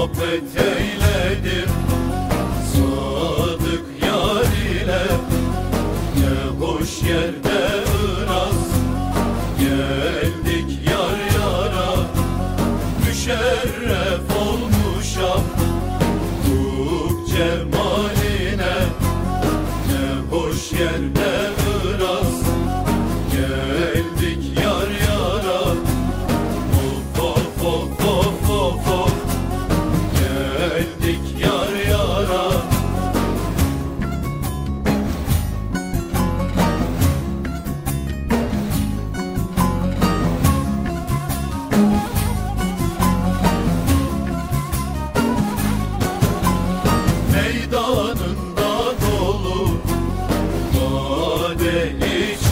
muhabbet eyledim. Sadık yar ile Ne boş yerde ıraz Geldik yar yara Müşerref olmuşam Duk cemaline Ne boş yerde Each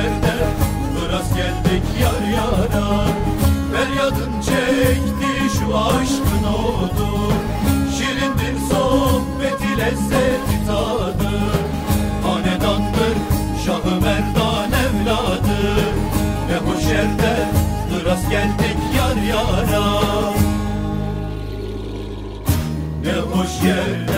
yerde Rast geldik yar yara. Feryadın çekti şu aşkın odu. Şirindir sohbeti lezzeti tadı. Hanedandır Şahı Merdan evladı. Ne hoş yerde Rast geldik yar yara. Ne hoş yerde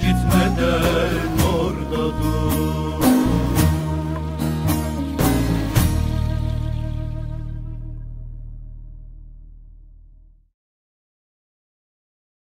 gitmeden.